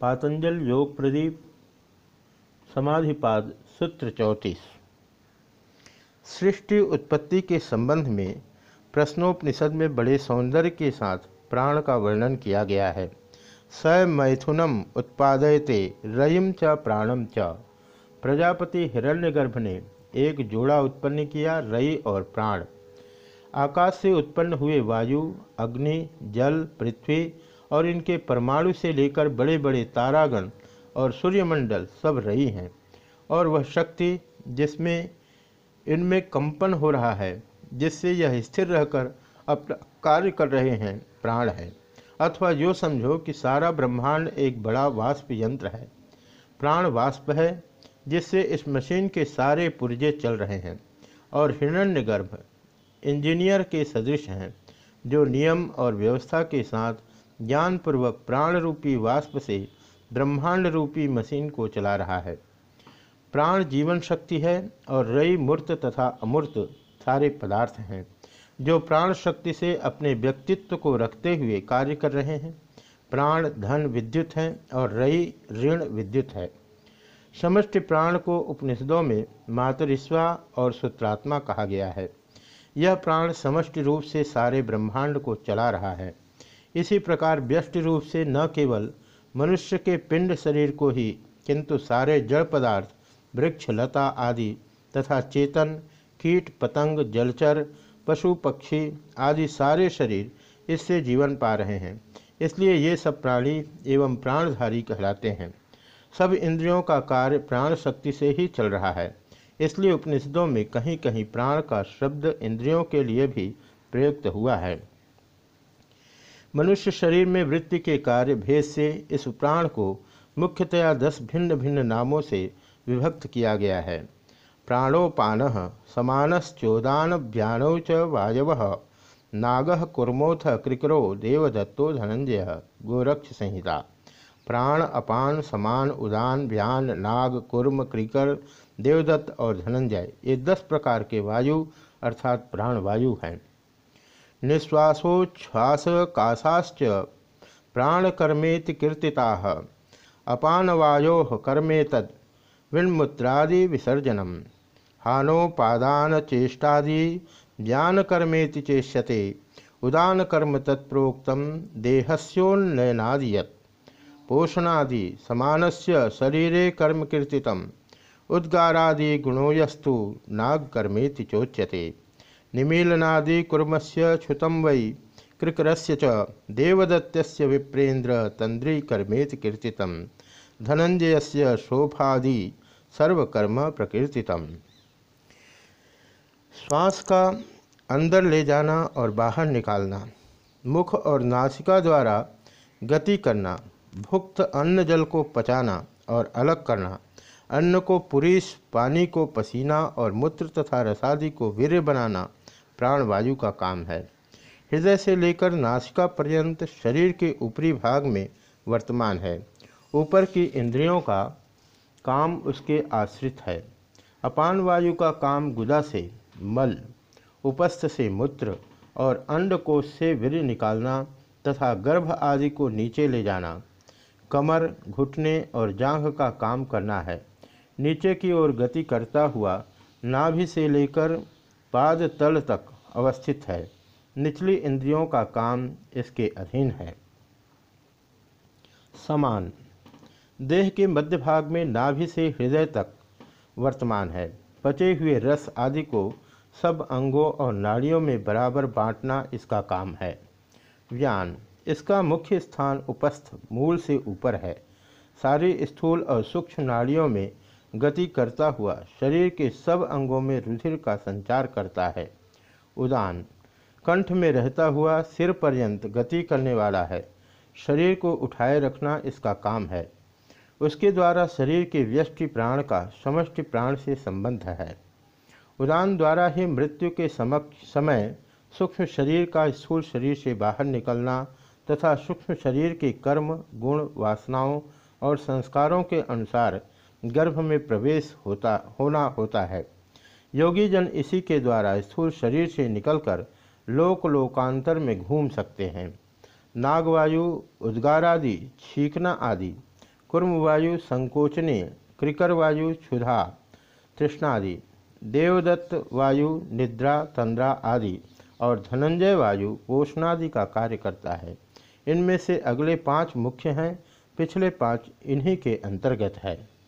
पातंजल योग प्रदीप, समाधिपाद, सूत्र चौंतीस। सृष्टि उत्पत्ति के संबंध में प्रश्नोपनिषद में बड़े सौंदर्य के साथ प्राण का वर्णन किया गया है। स मैथुनम उत्पादयते रयिम च प्राणम च। प्रजापति हिरण्यगर्भ ने एक जोड़ा उत्पन्न किया, रई और प्राण। आकाश से उत्पन्न हुए वायु, अग्नि, जल, पृथ्वी और इनके परमाणु से लेकर बड़े बड़े तारागण और सूर्यमंडल सब रही हैं। और वह शक्ति जिसमें इनमें कंपन हो रहा है, जिससे यह स्थिर रहकर अपना कार्य कर रहे हैं, प्राण है। अथवा यो समझो कि सारा ब्रह्मांड एक बड़ा वाष्प यंत्र है। प्राण वाष्प है, जिससे इस मशीन के सारे पुर्जे चल रहे हैं। और हिरण्यगर्भ, इंजीनियर के सदृश हैं, जो नियम और व्यवस्था के साथ ज्ञानपूर्वक प्राण रूपी वाष्प से ब्रह्मांड रूपी मशीन को चला रहा है। प्राण जीवन शक्ति है और रई मूर्त तथा अमूर्त सारे पदार्थ हैं, जो प्राण शक्ति से अपने व्यक्तित्व को रखते हुए कार्य कर रहे हैं। प्राण धन विद्युत है और रई ऋण विद्युत है। समष्टि प्राण को उपनिषदों में मातरिस्वा और सूत्रात्मा कहा गया है। यह प्राण समष्टि रूप से सारे ब्रह्मांड को चला रहा है। इसी प्रकार व्यष्ट रूप से न केवल मनुष्य के पिंड शरीर को ही, किंतु सारे जड़ पदार्थ, वृक्ष, लता आदि तथा चेतन, कीट, पतंग, जलचर, पशु, पक्षी आदि सारे शरीर इससे जीवन पा रहे हैं। इसलिए ये सब प्राणी एवं प्राणधारी कहलाते हैं। सब इंद्रियों का कार्य प्राण शक्ति से ही चल रहा है। इसलिए उपनिषदों में कहीं कहीं प्राण का शब्द इंद्रियों के लिए भी प्रयुक्त हुआ है। मनुष्य शरीर में वृत्ति के कार्य भेद से इस प्राण को मुख्यतया दस भिन्न भिन्न नामों से विभक्त किया गया है। प्राणोपान समानश्चोदान व्यानौ च वायव, नाग कुर्मोथ कृकरो देवदत्तो धनंजय गोरक्ष संहिता प्राण अपान, समान, उदान, व्यान, नाग, कुर्म क्रिकर देवदत्त और धनंजय, ये दस प्रकार के वायु, अर्थात प्राण वायु हैं। निश्वासोच्छ्वास काशाश्च प्राणकर्मेति कीर्तिता, अपानवायो कर्मेतद विन्मुद्रादि विसर्जनम। हानोपादान चेष्टादि ज्ञानकर्मेति चेष्यते उदान कर्म तत्प्रोक्त देहस्योन्नयनादि पोषणादि समानस्य शरीरे कर्म कीर्तितम, उद्गारादि गुणोयस्तु नागकर्मेति चोच्यते। निमीलनादि कुर्मस्य क्षुतम वै। कृकरस्य च देवदत्तस्य विप्रेन्द्र तंद्रीकर्मेति कीर्तितम। धनंजयस्य शोभादि सर्वकर्म प्रकीर्तितम। श्वास का अंदर ले जाना और बाहर निकालना। मुख और नासिका द्वारा गति करना। भुक्त अन्न जल को पचाना और अलग करना। अन्न को पुरीस, पानी को पसीना और मूत्र तथा रसादि को वीर बनाना। प्राणवायु का काम है। हृदय से लेकर नासिका पर्यंत शरीर के ऊपरी भाग में वर्तमान है। ऊपर की इंद्रियों का काम उसके आश्रित है। अपान वायु का काम गुदा से मल, उपस्थ से मूत्र और अंडकोश से वीर निकालना तथा गर्भ आदि को नीचे ले जाना, कमर, घुटने और जांघ का काम करना है। नीचे की ओर गति करता हुआ नाभि से लेकर पाद तल तक अवस्थित है। निचली इंद्रियों का काम इसके अधीन है। समान। देह के मध्य भाग में नाभि से हृदय तक वर्तमान है। पचे हुए रस आदि को सब अंगों और नाड़ियों में बराबर बांटना इसका काम है। व्यान। इसका मुख्य स्थान उपस्थ मूल से ऊपर है। सारी स्थूल और सूक्ष्म नाड़ियों में गति करता हुआ शरीर के सब अंगों में रुधिर का संचार करता है। उदान, कंठ में रहता हुआ सिर पर्यंत गति करने वाला है। शरीर को उठाए रखना इसका काम है। उसके द्वारा शरीर के व्यष्टि प्राण का समष्टि प्राण से संबंध है। उदान द्वारा ही मृत्यु के समक्ष समय सूक्ष्म शरीर का स्थूल शरीर से बाहर निकलना तथा सूक्ष्म शरीर के कर्म, गुण, वासनाओं और संस्कारों के अनुसार गर्भ में प्रवेश होता, होना होता है। योगी जन इसी के द्वारा स्थूल शरीर से निकलकर लोक लोकांतर में घूम सकते हैं। नागवायु उद्गार आदि छींकना आदि, कुर्मवायु, संकोचने क्रिकर वायु क्षुधा, तृष्णादि, देवदत्त वायु, निद्रा, तंद्रा आदि और धनंजय वायु, पोषणादि का कार्य करता है। इनमें से अगले पाँच मुख्य हैं, पिछले पाँच इन्हीं के अंतर्गत है।